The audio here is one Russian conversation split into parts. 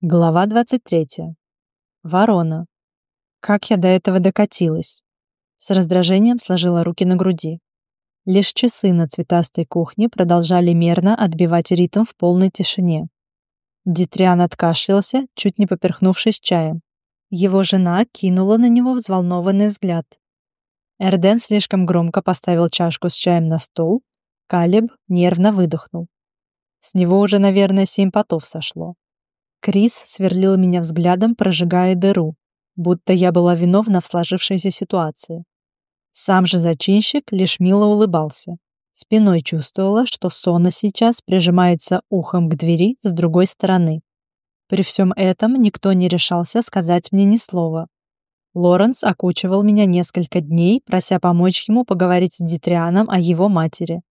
Глава 23. Ворона. Как я до этого докатилась? С раздражением сложила руки на груди. Лишь часы на цветастой кухне продолжали мерно отбивать ритм в полной тишине. Дитриан откашлялся, чуть не поперхнувшись чаем. Его жена кинула на него взволнованный взгляд. Эрден слишком громко поставил чашку с чаем на стол, Калиб нервно выдохнул. С него уже, наверное, семь потов сошло. Крис сверлил меня взглядом, прожигая дыру, будто я была виновна в сложившейся ситуации. Сам же зачинщик лишь мило улыбался. Спиной чувствовала, что Сона сейчас прижимается ухом к двери с другой стороны. При всем этом никто не решался сказать мне ни слова. Лоренс окучивал меня несколько дней, прося помочь ему поговорить с Дитрианом о его матери.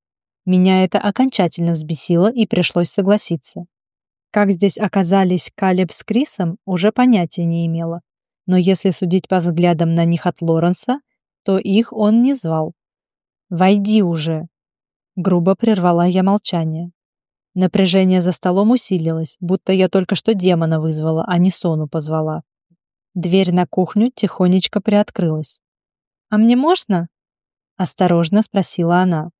Меня это окончательно взбесило и пришлось согласиться. Как здесь оказались Калеб с Крисом, уже понятия не имела. Но если судить по взглядам на них от Лоренса, то их он не звал. «Войди уже!» Грубо прервала я молчание. Напряжение за столом усилилось, будто я только что демона вызвала, а не сону позвала. Дверь на кухню тихонечко приоткрылась. «А мне можно?» — осторожно спросила она.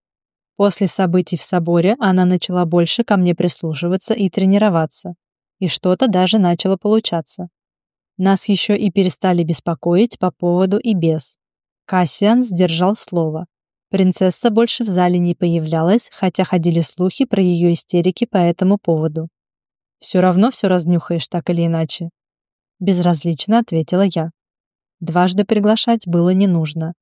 После событий в соборе она начала больше ко мне прислушиваться и тренироваться. И что-то даже начало получаться. Нас еще и перестали беспокоить по поводу и без. Кассиан сдержал слово. Принцесса больше в зале не появлялась, хотя ходили слухи про ее истерики по этому поводу. «Все равно все разнюхаешь так или иначе», — безразлично ответила я. Дважды приглашать было не нужно.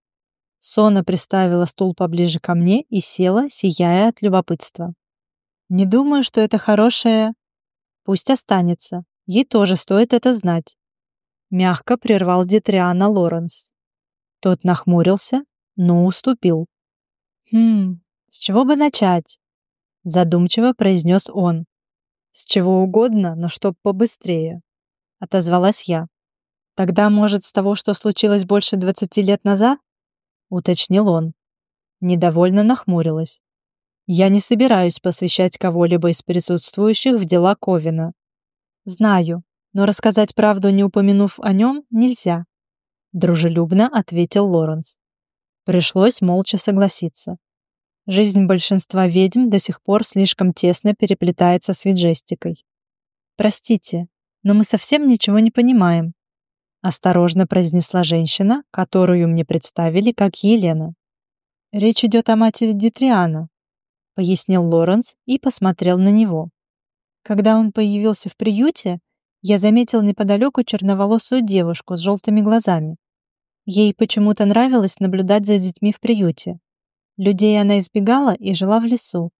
Сона приставила стул поближе ко мне и села, сияя от любопытства. «Не думаю, что это хорошее...» «Пусть останется. Ей тоже стоит это знать». Мягко прервал Дитриана Лоренс. Тот нахмурился, но уступил. «Хм, с чего бы начать?» Задумчиво произнес он. «С чего угодно, но чтоб побыстрее», — отозвалась я. «Тогда, может, с того, что случилось больше двадцати лет назад?» — уточнил он. Недовольно нахмурилась. «Я не собираюсь посвящать кого-либо из присутствующих в дела Ковина. Знаю, но рассказать правду, не упомянув о нем, нельзя», — дружелюбно ответил Лоренс. Пришлось молча согласиться. Жизнь большинства ведьм до сих пор слишком тесно переплетается с виджестикой. «Простите, но мы совсем ничего не понимаем», осторожно произнесла женщина, которую мне представили как Елена. Речь идет о матери Дитриана, пояснил Лоренс и посмотрел на него. Когда он появился в приюте, я заметил неподалеку черноволосую девушку с желтыми глазами. Ей почему-то нравилось наблюдать за детьми в приюте. Людей она избегала и жила в лесу.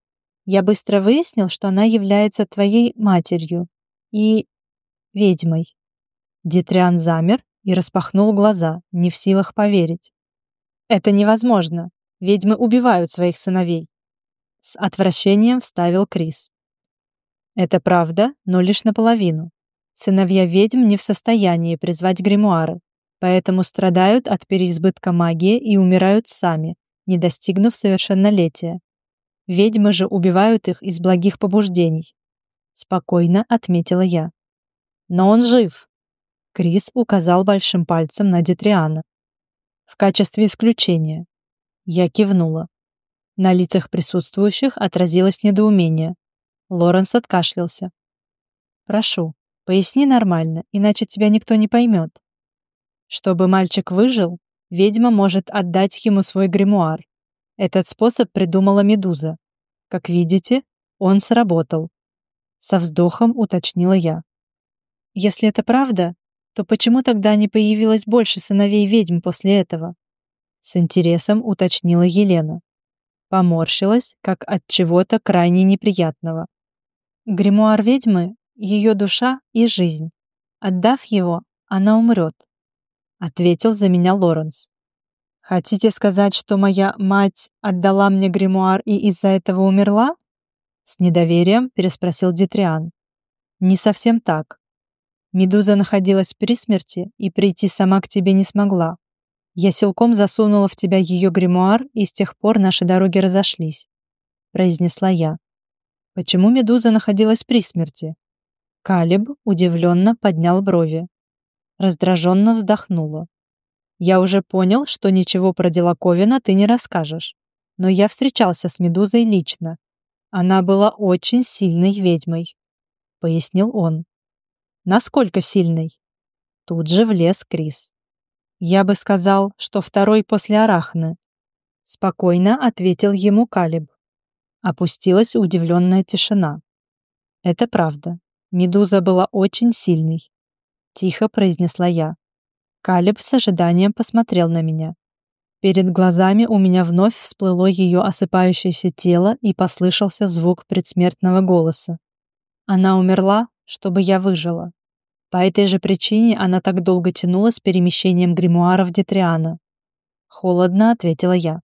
Я быстро выяснил, что она является твоей матерью и ведьмой. Дитриан замер и распахнул глаза, не в силах поверить. «Это невозможно. Ведьмы убивают своих сыновей». С отвращением вставил Крис. «Это правда, но лишь наполовину. Сыновья ведьм не в состоянии призвать гримуары, поэтому страдают от переизбытка магии и умирают сами, не достигнув совершеннолетия. Ведьмы же убивают их из благих побуждений», — спокойно отметила я. «Но он жив», Крис указал большим пальцем на Детриана. В качестве исключения. Я кивнула. На лицах присутствующих отразилось недоумение. Лоренс откашлялся. «Прошу, поясни нормально, иначе тебя никто не поймет. Чтобы мальчик выжил, ведьма может отдать ему свой гримуар. Этот способ придумала Медуза. Как видите, он сработал. Со вздохом уточнила я. Если это правда, то почему тогда не появилось больше сыновей ведьм после этого? С интересом уточнила Елена. Поморщилась, как от чего-то крайне неприятного. Гримуар ведьмы — ее душа и жизнь. Отдав его, она умрет. Ответил за меня Лоренс. Хотите сказать, что моя мать отдала мне гримуар и из-за этого умерла? С недоверием переспросил Дитриан. Не совсем так. Медуза находилась при смерти и прийти сама к тебе не смогла. Я силком засунула в тебя ее гримуар, и с тех пор наши дороги разошлись», — произнесла я. «Почему Медуза находилась при смерти?» Калиб удивленно поднял брови. Раздраженно вздохнула. «Я уже понял, что ничего про дела Ковина ты не расскажешь. Но я встречался с Медузой лично. Она была очень сильной ведьмой», — пояснил он. «Насколько сильной?» Тут же влез Крис. «Я бы сказал, что второй после Арахны», — спокойно ответил ему Калиб. Опустилась удивленная тишина. «Это правда. Медуза была очень сильной», — тихо произнесла я. Калиб с ожиданием посмотрел на меня. Перед глазами у меня вновь всплыло ее осыпающееся тело и послышался звук предсмертного голоса. Она умерла, чтобы я выжила. По этой же причине она так долго тянула с перемещением гримуаров Детриана. Холодно ответила я.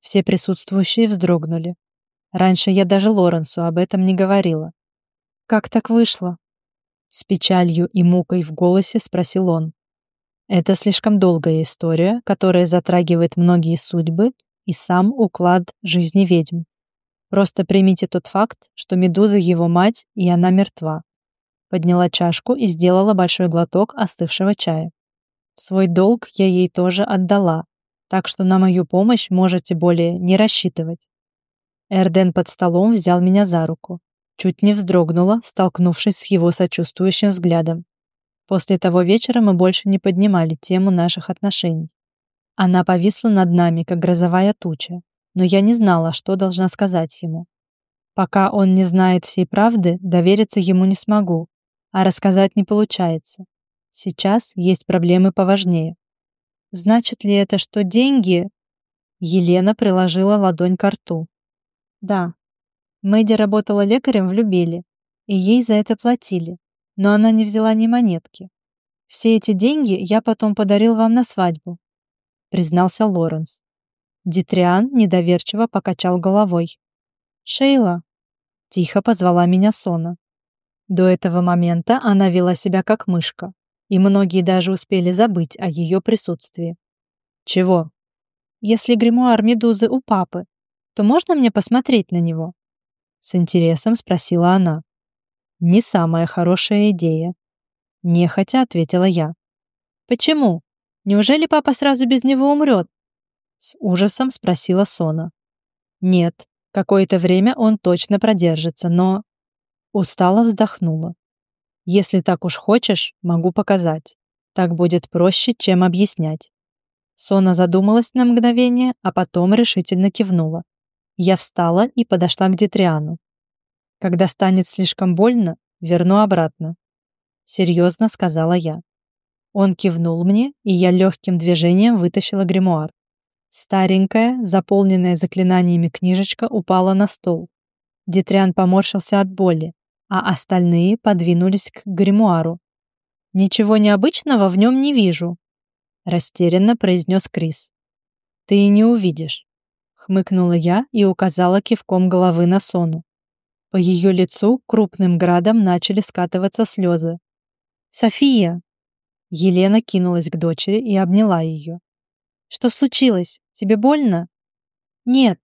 Все присутствующие вздрогнули. Раньше я даже Лоренсу об этом не говорила. «Как так вышло?» С печалью и мукой в голосе спросил он. «Это слишком долгая история, которая затрагивает многие судьбы и сам уклад жизни ведьм. Просто примите тот факт, что Медуза его мать, и она мертва». Подняла чашку и сделала большой глоток остывшего чая. Свой долг я ей тоже отдала, так что на мою помощь можете более не рассчитывать. Эрден под столом взял меня за руку. Чуть не вздрогнула, столкнувшись с его сочувствующим взглядом. После того вечера мы больше не поднимали тему наших отношений. Она повисла над нами, как грозовая туча, но я не знала, что должна сказать ему. Пока он не знает всей правды, довериться ему не смогу, а рассказать не получается. Сейчас есть проблемы поважнее. Значит ли это, что деньги... Елена приложила ладонь к рту. Да. Мэдди работала лекарем в Любеле, и ей за это платили, но она не взяла ни монетки. Все эти деньги я потом подарил вам на свадьбу, признался Лоренс. Дитриан недоверчиво покачал головой. «Шейла!» — тихо позвала меня Сона. До этого момента она вела себя как мышка, и многие даже успели забыть о ее присутствии. «Чего?» «Если гримуар Медузы у папы, то можно мне посмотреть на него?» С интересом спросила она. «Не самая хорошая идея». Нехотя ответила я. «Почему? Неужели папа сразу без него умрет?» С ужасом спросила Сона. «Нет, какое-то время он точно продержится, но...» Устало вздохнула. «Если так уж хочешь, могу показать. Так будет проще, чем объяснять». Сона задумалась на мгновение, а потом решительно кивнула. Я встала и подошла к Дитриану. Когда станет слишком больно, верну обратно. Серьезно сказала я. Он кивнул мне, и я легким движением вытащила гримуар. Старенькая, заполненная заклинаниями книжечка упала на стол. Дитриан поморщился от боли, а остальные подвинулись к гримуару. «Ничего необычного в нем не вижу», — растерянно произнес Крис. «Ты и не увидишь хмыкнула я и указала кивком головы на Сону. По ее лицу крупным градом начали скатываться слезы. «София!» Елена кинулась к дочери и обняла ее. «Что случилось? Тебе больно?» «Нет».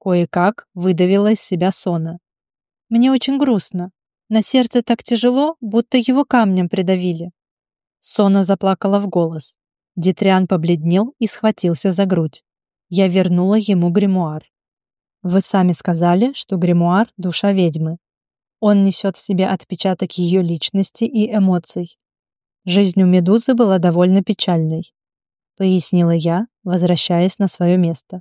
Кое-как выдавила из себя Сона. «Мне очень грустно. На сердце так тяжело, будто его камнем придавили». Сона заплакала в голос. Дитриан побледнел и схватился за грудь. Я вернула ему гримуар. Вы сами сказали, что гримуар — душа ведьмы. Он несет в себе отпечаток ее личности и эмоций. Жизнь у Медузы была довольно печальной, пояснила я, возвращаясь на свое место.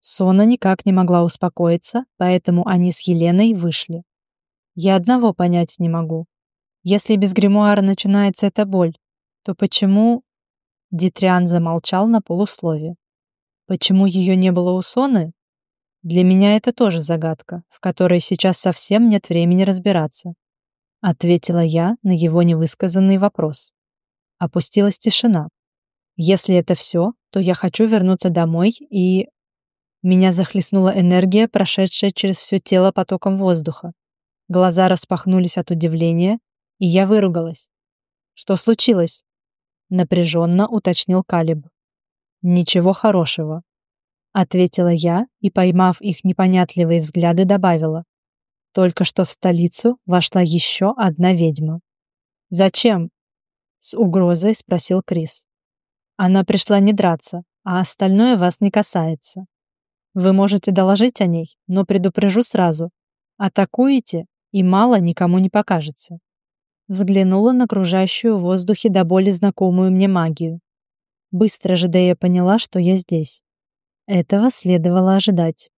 Сона никак не могла успокоиться, поэтому они с Еленой вышли. Я одного понять не могу. Если без гримуара начинается эта боль, то почему... Дитриан замолчал на полуслове. Почему ее не было у Соны? Для меня это тоже загадка, в которой сейчас совсем нет времени разбираться. Ответила я на его невысказанный вопрос. Опустилась тишина. Если это все, то я хочу вернуться домой и... Меня захлестнула энергия, прошедшая через все тело потоком воздуха. Глаза распахнулись от удивления, и я выругалась. «Что случилось?» Напряженно уточнил Калиб. «Ничего хорошего», — ответила я и, поймав их непонятливые взгляды, добавила. Только что в столицу вошла еще одна ведьма. «Зачем?» — с угрозой спросил Крис. «Она пришла не драться, а остальное вас не касается. Вы можете доложить о ней, но предупрежу сразу. Атакуете, и мало никому не покажется». Взглянула на окружающую в воздухе до боли знакомую мне магию. Быстро же Дея поняла, что я здесь. Этого следовало ожидать.